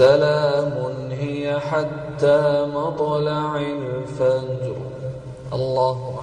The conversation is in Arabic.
سلام هي حتى مطلع الفجر. الله